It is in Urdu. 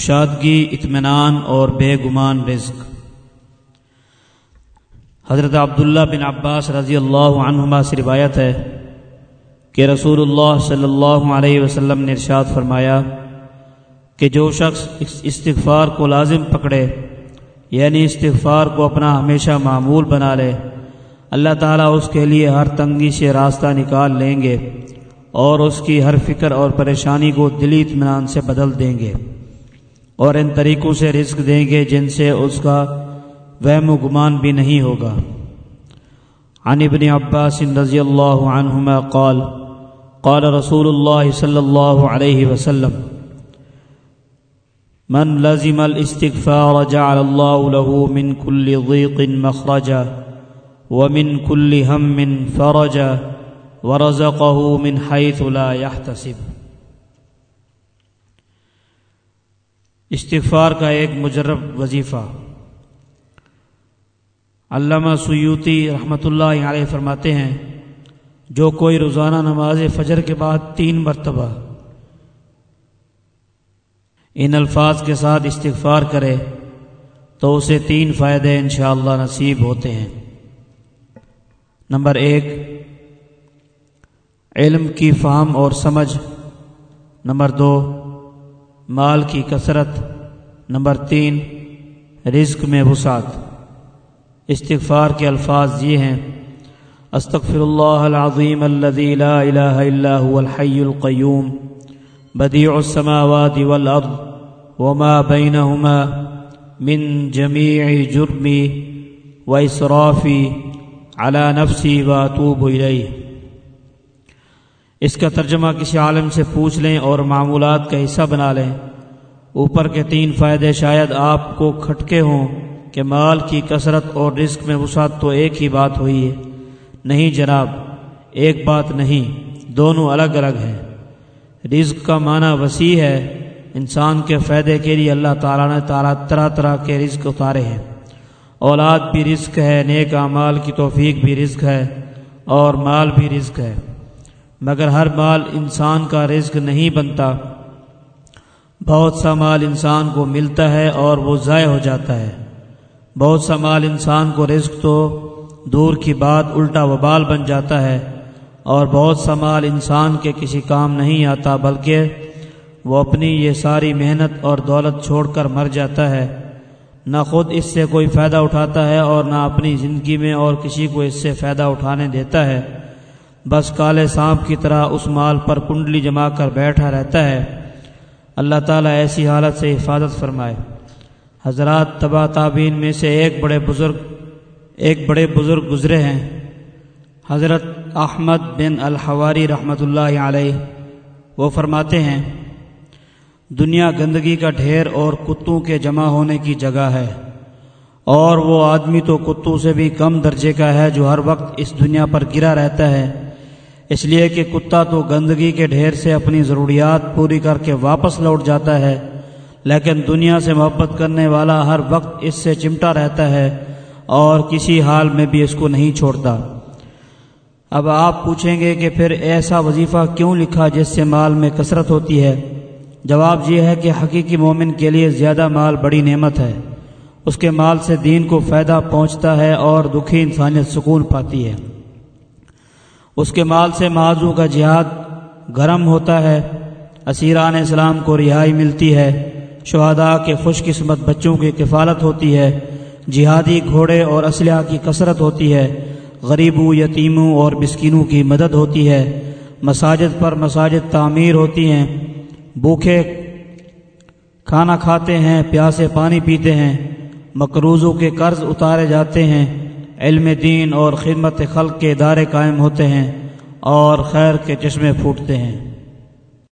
کشادگی، اطمینان اور بے گمان رزق۔ حضرت عبداللہ بن عباس رضی اللہ عنہما سے روایت ہے کہ رسول اللہ صلی اللہ علیہ وسلم نے ارشاد فرمایا کہ جو شخص استغفار کو لازم پکڑے یعنی استغفار کو اپنا ہمیشہ معمول بنا لے، اللہ تعالیٰ اس کے لیے ہر تنگی سے راستہ نکال لیں گے اور اس کی ہر فکر اور پریشانی کو دلی اطمینان سے بدل دیں گے۔ اور ان طریقوں سے رزق دیں گے جن سے اس کا وہم و گمان بھی نہیں ہوگا۔ عن ابن عباس رضی اللہ عنہما قال قال رسول اللہ صلی اللہ علیہ وسلم، من لزم الاستغفار جعل الله له من كل ضيق مخرجا ومن كل هم فرجا ورزقه من حيث لا يحتسب استغفار کا ایک مجرب وظیفہ۔ علامہ سیوتی رحمۃ اللہ علیہ فرماتے ہیں، جو کوئی روزانہ نماز فجر کے بعد تین مرتبہ ان الفاظ کے ساتھ استغفار کرے، تو اسے تین فائدے انشاءاللہ نصیب ہوتے ہیں۔ نمبر ایک، علم کی فہم اور سمجھ۔ نمبر دو مال کی کثرت، نمبر تین، رزق میں وسعت۔ استغفار کے الفاظ یہ ہیں، استغفر اللہ العظیم الذي لا الہ الا هو الحی القیوم بديع السماوات والأرض وما بينهما من جميع جرمي وإسرافي على نفسي وأتوب إليه اس کا ترجمہ کسی عالم سے پوچھ لیں اور معمولات کا حصہ بنا لیں۔ اوپر کے تین فائدے شاید آپ کو کھٹکے ہوں کہ مال کی کثرت اور رزق میں وسعت تو ایک ہی بات ہوئی ہے۔ نہیں جناب، ایک بات نہیں، دونوں الگ الگ ہیں۔ رزق کا معنی وسیع ہے، انسان کے فائدے کے لیے اللہ تعالیٰ نے تعالیٰ طرح طرح کے رزق اتارے ہیں۔ اولاد بھی رزق ہے، نیک اعمال کی توفیق بھی رزق ہے اور مال بھی رزق ہے۔ مگر ہر مال انسان کا رزق نہیں بنتا۔ بہت سا مال انسان کو ملتا ہے اور وہ ضائع ہو جاتا ہے۔ بہت سا مال انسان کو رزق تو دور کی بات الٹا وبال بن جاتا ہے۔ اور بہت سا مال انسان کے کسی کام نہیں آتا، بلکہ وہ اپنی یہ ساری محنت اور دولت چھوڑ کر مر جاتا ہے۔ نہ خود اس سے کوئی فائدہ اٹھاتا ہے اور نہ اپنی زندگی میں اور کسی کو اس سے فائدہ اٹھانے دیتا ہے۔ بس کالے سانپ کی طرح اس مال پر کنڈلی جما کر بیٹھا رہتا ہے۔ اللہ تعالیٰ ایسی حالت سے حفاظت فرمائے۔ حضرات تبا تعبین میں سے ایک بڑے بزرگ، ایک بڑے بزرگ گزرے ہیں۔ حضرت احمد بن الحواری رحمۃ اللہ علیہ، وہ فرماتے ہیں، دنیا گندگی کا ڈھیر اور کتوں کے جمع ہونے کی جگہ ہے۔ اور وہ آدمی تو کتوں سے بھی کم درجے کا ہے جو ہر وقت اس دنیا پر گرا رہتا ہے۔ اس لیے کہ کتا تو گندگی کے ڈھیر سے اپنی ضروریات پوری کر کے واپس لوٹ جاتا ہے، لیکن دنیا سے محبت کرنے والا ہر وقت اس سے چمٹا رہتا ہے اور کسی حال میں بھی اس کو نہیں چھوڑتا۔ اب آپ پوچھیں گے کہ پھر ایسا وظیفہ کیوں لکھا جس سے مال میں کثرت ہوتی ہے؟ جواب یہ ہے کہ حقیقی مومن کے لیے زیادہ مال بڑی نعمت ہے۔ اس کے مال سے دین کو فائدہ پہنچتا ہے اور دکھی انسانیت سکون پاتی ہے۔ اس کے مال سے معذو کا جہاد گرم ہوتا ہے۔ اسیران اسلام کو رہائی ملتی ہے۔ شہداء کے خوش قسمت بچوں کی کفالت ہوتی ہے۔ جہادی گھوڑے اور اسلحہ کی کثرت ہوتی ہے۔ غریبوں، یتیموں اور مسکینوں کی مدد ہوتی ہے۔ مساجد پر مساجد تعمیر ہوتی ہیں۔ بھوکے کھانا کھاتے ہیں، پیاسے پانی پیتے ہیں۔ مقروضوں کے قرض اتارے جاتے ہیں۔ علم دین اور خدمت خلق کے ادارے قائم ہوتے ہیں اور خیر کے چشمے پھوٹتے ہیں۔